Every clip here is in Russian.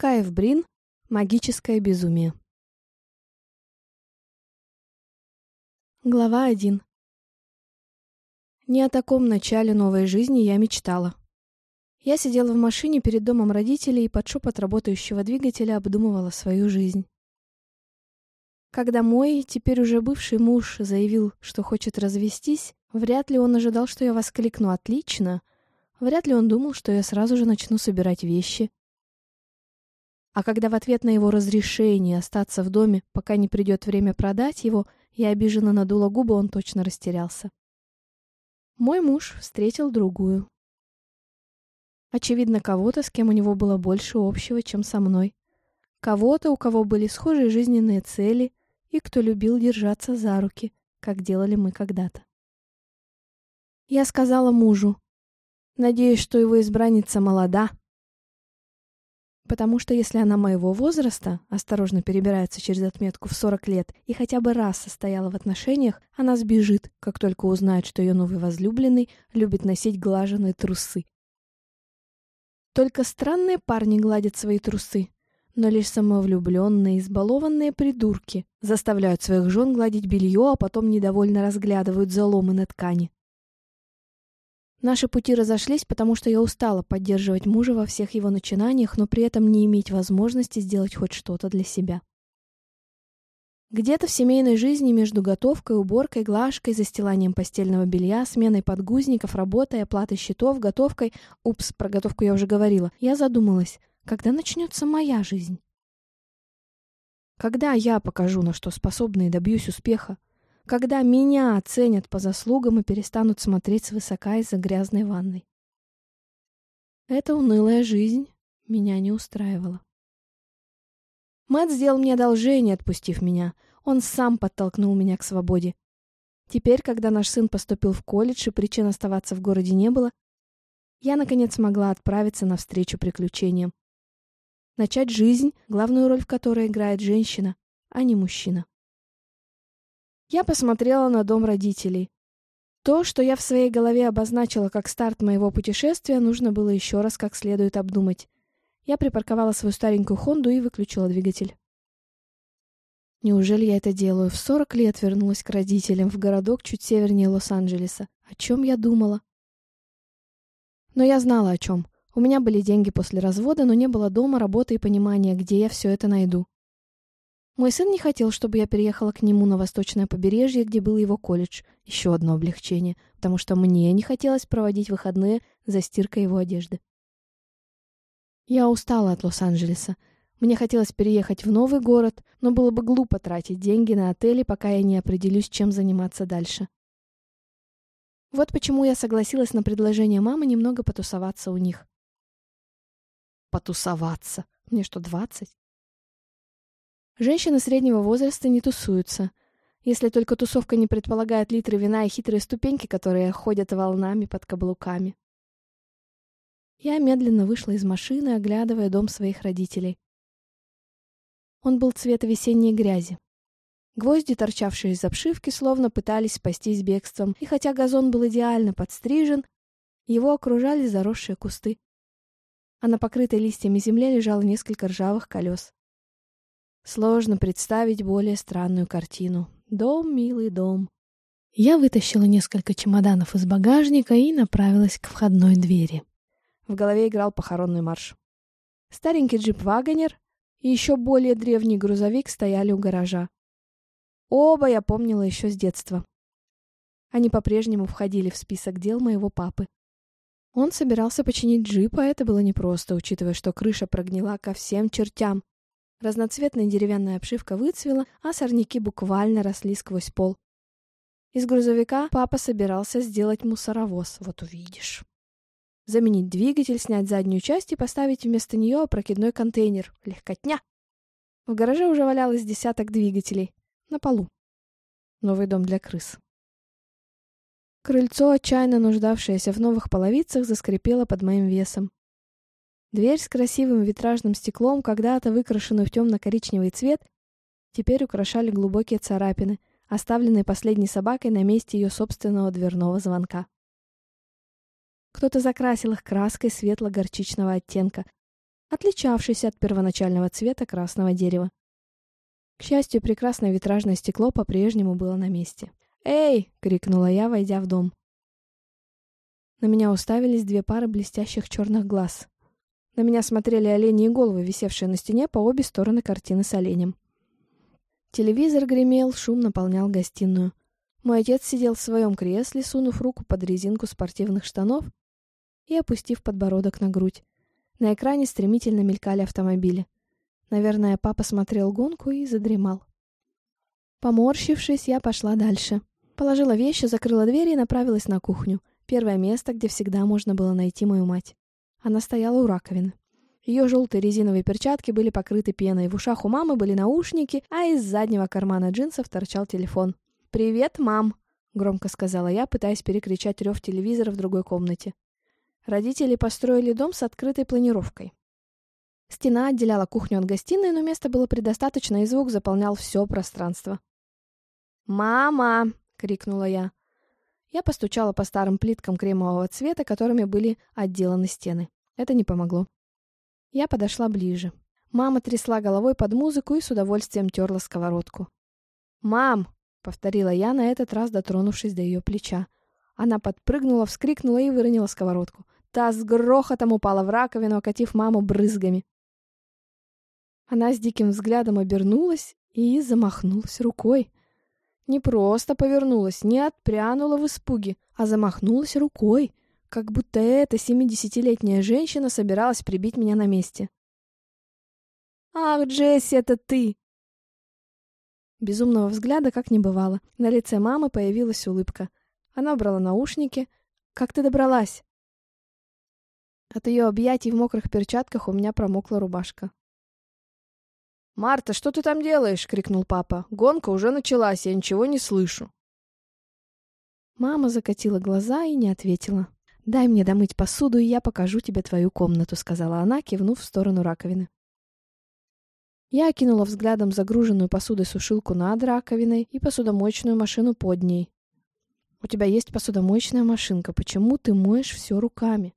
Каев Брин. Магическое безумие. Глава 1. Не о таком начале новой жизни я мечтала. Я сидела в машине перед домом родителей и под шепот работающего двигателя обдумывала свою жизнь. Когда мой, теперь уже бывший муж, заявил, что хочет развестись, вряд ли он ожидал, что я воскликну «отлично», вряд ли он думал, что я сразу же начну собирать вещи. А когда в ответ на его разрешение остаться в доме, пока не придет время продать его, я обиженно надула губы, он точно растерялся. Мой муж встретил другую. Очевидно, кого-то, с кем у него было больше общего, чем со мной. Кого-то, у кого были схожие жизненные цели и кто любил держаться за руки, как делали мы когда-то. Я сказала мужу, надеюсь, что его избранница молода, потому что если она моего возраста, осторожно перебирается через отметку в 40 лет и хотя бы раз состояла в отношениях, она сбежит, как только узнает, что ее новый возлюбленный любит носить глаженые трусы. Только странные парни гладят свои трусы, но лишь самовлюбленные, избалованные придурки заставляют своих жен гладить белье, а потом недовольно разглядывают заломы на ткани. Наши пути разошлись, потому что я устала поддерживать мужа во всех его начинаниях, но при этом не иметь возможности сделать хоть что-то для себя. Где-то в семейной жизни между готовкой, уборкой, глажкой, застиланием постельного белья, сменой подгузников, работой, оплатой счетов, готовкой... Упс, про готовку я уже говорила. Я задумалась, когда начнется моя жизнь? Когда я покажу, на что способна и добьюсь успеха? Когда меня оценят по заслугам и перестанут смотреть свысока из-за грязной ванной? Эта унылая жизнь меня не устраивала. Мэтт сделал мне одолжение, отпустив меня. Он сам подтолкнул меня к свободе. Теперь, когда наш сын поступил в колледж и причин оставаться в городе не было, я, наконец, смогла отправиться навстречу приключениям. Начать жизнь, главную роль в которой играет женщина, а не мужчина. Я посмотрела на дом родителей. То, что я в своей голове обозначила как старт моего путешествия, нужно было еще раз как следует обдумать. Я припарковала свою старенькую Хонду и выключила двигатель. Неужели я это делаю? В 40 лет вернулась к родителям в городок чуть севернее Лос-Анджелеса. О чем я думала? Но я знала о чем. У меня были деньги после развода, но не было дома, работы и понимания, где я все это найду. Мой сын не хотел, чтобы я переехала к нему на восточное побережье, где был его колледж. Еще одно облегчение, потому что мне не хотелось проводить выходные за стиркой его одежды. Я устала от Лос-Анджелеса. Мне хотелось переехать в новый город, но было бы глупо тратить деньги на отели, пока я не определюсь, чем заниматься дальше. Вот почему я согласилась на предложение мамы немного потусоваться у них. Потусоваться? Мне что, двадцать? Женщины среднего возраста не тусуются, если только тусовка не предполагает литры вина и хитрые ступеньки, которые ходят волнами под каблуками. Я медленно вышла из машины, оглядывая дом своих родителей. Он был цвета весенней грязи. Гвозди, торчавшие из обшивки, словно пытались спастись бегством, и хотя газон был идеально подстрижен, его окружали заросшие кусты. А на покрытой листьями земле лежало несколько ржавых колес. Сложно представить более странную картину. Дом, милый дом. Я вытащила несколько чемоданов из багажника и направилась к входной двери. В голове играл похоронный марш. Старенький джип-вагонер и еще более древний грузовик стояли у гаража. Оба я помнила еще с детства. Они по-прежнему входили в список дел моего папы. Он собирался починить джип, а это было непросто, учитывая, что крыша прогнила ко всем чертям. Разноцветная деревянная обшивка выцвела, а сорняки буквально росли сквозь пол. Из грузовика папа собирался сделать мусоровоз, вот увидишь заменить двигатель, снять заднюю часть и поставить вместо нее опрокидной контейнер. Легкотня. В гараже уже валялось десяток двигателей. На полу. Новый дом для крыс. Крыльцо, отчаянно нуждавшееся в новых половицах, заскрипело под моим весом. Дверь с красивым витражным стеклом, когда-то выкрашенную в темно-коричневый цвет, теперь украшали глубокие царапины, оставленные последней собакой на месте ее собственного дверного звонка. Кто-то закрасил их краской светло-горчичного оттенка. отличавшийся от первоначального цвета красного дерева. К счастью, прекрасное витражное стекло по-прежнему было на месте. «Эй!» — крикнула я, войдя в дом. На меня уставились две пары блестящих черных глаз. На меня смотрели оленьи головы, висевшие на стене по обе стороны картины с оленем. Телевизор гремел, шум наполнял гостиную. Мой отец сидел в своем кресле, сунув руку под резинку спортивных штанов и опустив подбородок на грудь. На экране стремительно мелькали автомобили. Наверное, папа смотрел гонку и задремал. Поморщившись, я пошла дальше. Положила вещи, закрыла дверь и направилась на кухню. Первое место, где всегда можно было найти мою мать. Она стояла у раковины. Ее желтые резиновые перчатки были покрыты пеной, в ушах у мамы были наушники, а из заднего кармана джинсов торчал телефон. «Привет, мам!» — громко сказала я, пытаясь перекричать рев телевизора в другой комнате. Родители построили дом с открытой планировкой. Стена отделяла кухню от гостиной, но места было предостаточно, и звук заполнял все пространство. «Мама!» — крикнула я. Я постучала по старым плиткам кремового цвета, которыми были отделаны стены. Это не помогло. Я подошла ближе. Мама трясла головой под музыку и с удовольствием терла сковородку. «Мам!» — повторила я, на этот раз дотронувшись до ее плеча. Она подпрыгнула, вскрикнула и выронила сковородку. Та с грохотом упала в раковину, окатив маму брызгами. Она с диким взглядом обернулась и замахнулась рукой. Не просто повернулась, не отпрянула в испуге, а замахнулась рукой, как будто эта семидесятилетняя женщина собиралась прибить меня на месте. «Ах, Джесси, это ты!» Безумного взгляда как не бывало. На лице мамы появилась улыбка. Она убрала наушники. «Как ты добралась?» От ее объятий в мокрых перчатках у меня промокла рубашка. «Марта, что ты там делаешь?» — крикнул папа. «Гонка уже началась, я ничего не слышу». Мама закатила глаза и не ответила. «Дай мне домыть посуду, и я покажу тебе твою комнату», — сказала она, кивнув в сторону раковины. Я окинула взглядом загруженную посудой сушилку над раковиной и посудомоечную машину под ней. «У тебя есть посудомоечная машинка, почему ты моешь все руками?»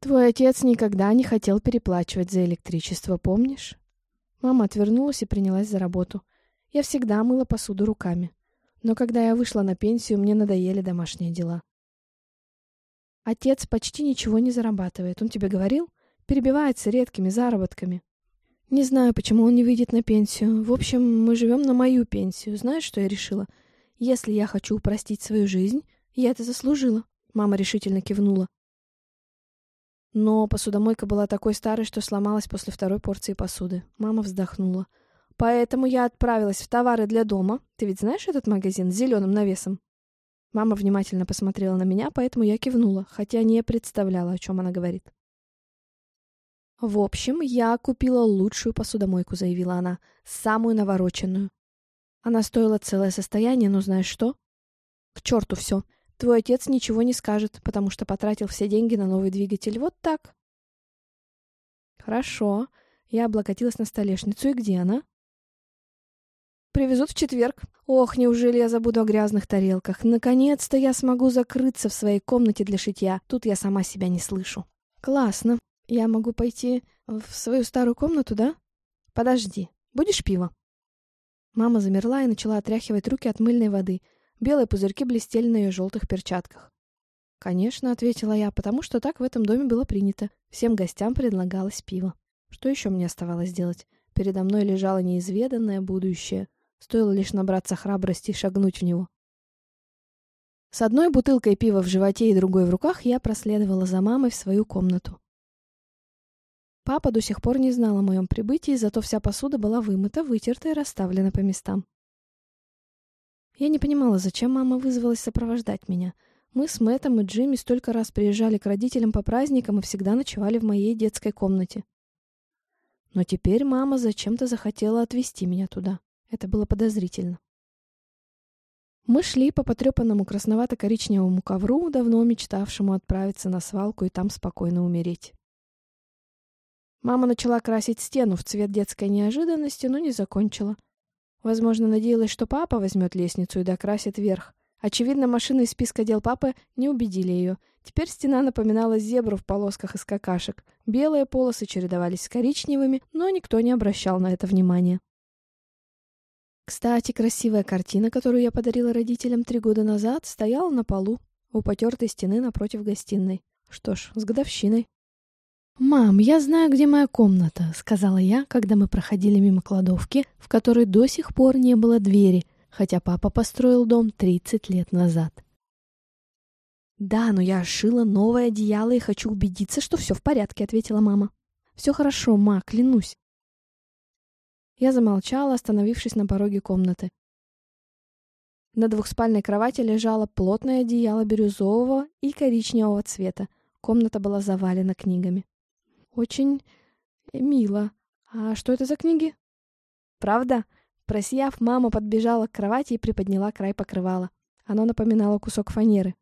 «Твой отец никогда не хотел переплачивать за электричество, помнишь?» Мама отвернулась и принялась за работу. Я всегда мыла посуду руками. Но когда я вышла на пенсию, мне надоели домашние дела. Отец почти ничего не зарабатывает, он тебе говорил? Перебивается редкими заработками. Не знаю, почему он не выйдет на пенсию. В общем, мы живем на мою пенсию. Знаешь, что я решила? Если я хочу упростить свою жизнь, я это заслужила. Мама решительно кивнула. Но посудомойка была такой старой, что сломалась после второй порции посуды. Мама вздохнула. Поэтому я отправилась в товары для дома. Ты ведь знаешь этот магазин с зеленым навесом? Мама внимательно посмотрела на меня, поэтому я кивнула, хотя не представляла, о чем она говорит. «В общем, я купила лучшую посудомойку», — заявила она, — «самую навороченную. Она стоила целое состояние, но знаешь что? К черту все. Твой отец ничего не скажет, потому что потратил все деньги на новый двигатель. Вот так. Хорошо. Я облокотилась на столешницу. И где она? Привезут в четверг. Ох, неужели я забуду о грязных тарелках? Наконец-то я смогу закрыться в своей комнате для шитья. Тут я сама себя не слышу. Классно. Я могу пойти в свою старую комнату, да? Подожди. Будешь пиво? Мама замерла и начала отряхивать руки от мыльной воды. Белые пузырьки блестели на ее желтых перчатках. «Конечно», — ответила я, потому что так в этом доме было принято. Всем гостям предлагалось пиво. Что еще мне оставалось делать? Передо мной лежало неизведанное будущее. Стоило лишь набраться храбрости и шагнуть в него. С одной бутылкой пива в животе и другой в руках я проследовала за мамой в свою комнату. Папа до сих пор не знал о моем прибытии, зато вся посуда была вымыта, вытерта и расставлена по местам. Я не понимала, зачем мама вызвалась сопровождать меня. Мы с Мэттом и Джимми столько раз приезжали к родителям по праздникам и всегда ночевали в моей детской комнате. Но теперь мама зачем-то захотела отвезти меня туда. Это было подозрительно. Мы шли по потрепанному красновато-коричневому ковру, давно мечтавшему отправиться на свалку и там спокойно умереть. Мама начала красить стену в цвет детской неожиданности, но не закончила. Возможно, надеялась, что папа возьмет лестницу и докрасит верх, Очевидно, машины из списка дел папы не убедили ее. Теперь стена напоминала зебру в полосках из какашек. Белые полосы чередовались с коричневыми, но никто не обращал на это внимания. Кстати, красивая картина, которую я подарила родителям три года назад, стояла на полу у потертой стены напротив гостиной. Что ж, с годовщиной. «Мам, я знаю, где моя комната», — сказала я, когда мы проходили мимо кладовки, в которой до сих пор не было двери, хотя папа построил дом 30 лет назад. «Да, но я шила новое одеяло и хочу убедиться, что все в порядке», — ответила мама. «Все хорошо, ма, клянусь». Я замолчала, остановившись на пороге комнаты. На двухспальной кровати лежало плотное одеяло бирюзового и коричневого цвета. Комната была завалена книгами. Очень мило. А что это за книги? Правда? Просияв, мама подбежала к кровати и приподняла край покрывала. Оно напоминало кусок фанеры.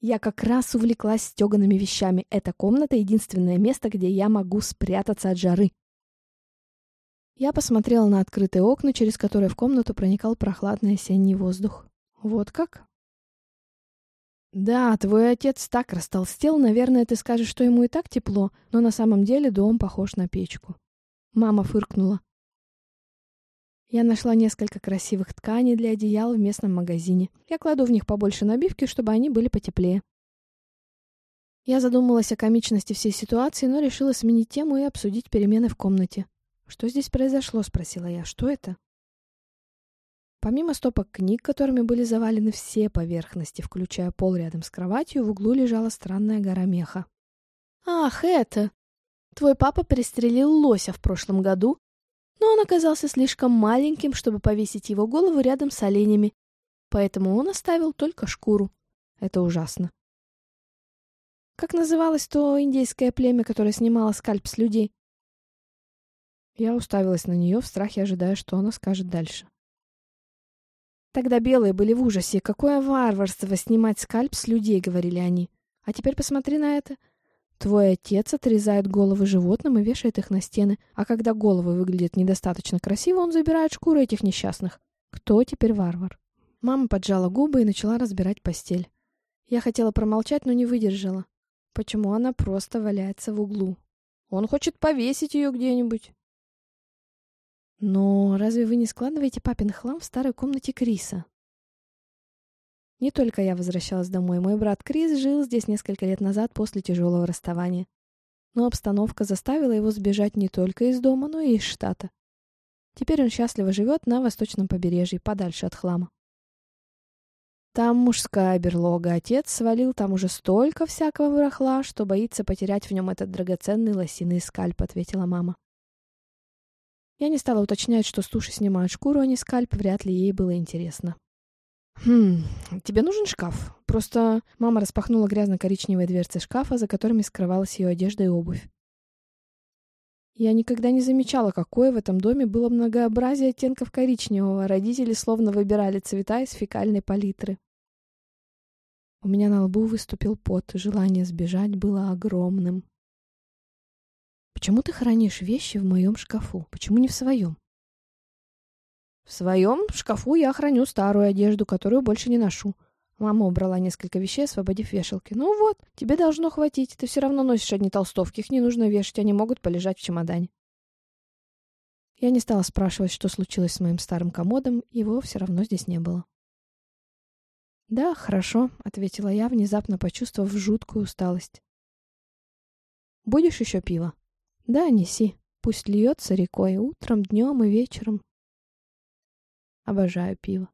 Я как раз увлеклась стегаными вещами. Эта комната — единственное место, где я могу спрятаться от жары. Я посмотрела на открытые окна, через которые в комнату проникал прохладный осенний воздух. Вот как? Да, твой отец так растолстел, наверное, ты скажешь, что ему и так тепло, но на самом деле дом похож на печку. Мама фыркнула. Я нашла несколько красивых тканей для одеял в местном магазине. Я кладу в них побольше набивки, чтобы они были потеплее. Я задумалась о комичности всей ситуации, но решила сменить тему и обсудить перемены в комнате. «Что здесь произошло?» — спросила я. «Что это?» Помимо стопок книг, которыми были завалены все поверхности, включая пол рядом с кроватью, в углу лежала странная гора меха. «Ах, это! Твой папа пристрелил лося в прошлом году, но он оказался слишком маленьким, чтобы повесить его голову рядом с оленями, поэтому он оставил только шкуру. Это ужасно. Как называлось то индейское племя, которое снимало скальп с людей? Я уставилась на нее в страхе, ожидая, что она скажет дальше. Тогда белые были в ужасе. Какое варварство снимать скальп с людей, говорили они. А теперь посмотри на это. Твой отец отрезает головы животным и вешает их на стены, а когда головы выглядят недостаточно красиво, он забирает шкуры этих несчастных. Кто теперь варвар? Мама поджала губы и начала разбирать постель. Я хотела промолчать, но не выдержала. Почему она просто валяется в углу? Он хочет повесить ее где-нибудь. Но разве вы не складываете папин хлам в старой комнате Криса? Не только я возвращалась домой. Мой брат Крис жил здесь несколько лет назад после тяжелого расставания. Но обстановка заставила его сбежать не только из дома, но и из штата. Теперь он счастливо живет на восточном побережье, подальше от хлама. Там мужская берлога. Отец свалил там уже столько всякого барахла, что боится потерять в нем этот драгоценный лосиный скальп, ответила мама. Я не стала уточнять, что с снимают шкуру, а не скальп, вряд ли ей было интересно. «Хм, тебе нужен шкаф?» Просто мама распахнула грязно-коричневые дверцы шкафа, за которыми скрывалась ее одежда и обувь. Я никогда не замечала, какое в этом доме было многообразие оттенков коричневого. Родители словно выбирали цвета из фекальной палитры. У меня на лбу выступил пот, желание сбежать было огромным. Почему ты хранишь вещи в моем шкафу? Почему не в своем? В своем шкафу я храню старую одежду, которую больше не ношу. Мама убрала несколько вещей, освободив вешалки. Ну вот, тебе должно хватить. Ты все равно носишь одни толстовки, их не нужно вешать, они могут полежать в чемодане. Я не стала спрашивать, что случилось с моим старым комодом, его все равно здесь не было. «Да, хорошо», — ответила я, внезапно почувствовав жуткую усталость. «Будешь еще пиво?» Да, неси. Пусть льется рекой утром, днем и вечером. Обожаю пиво.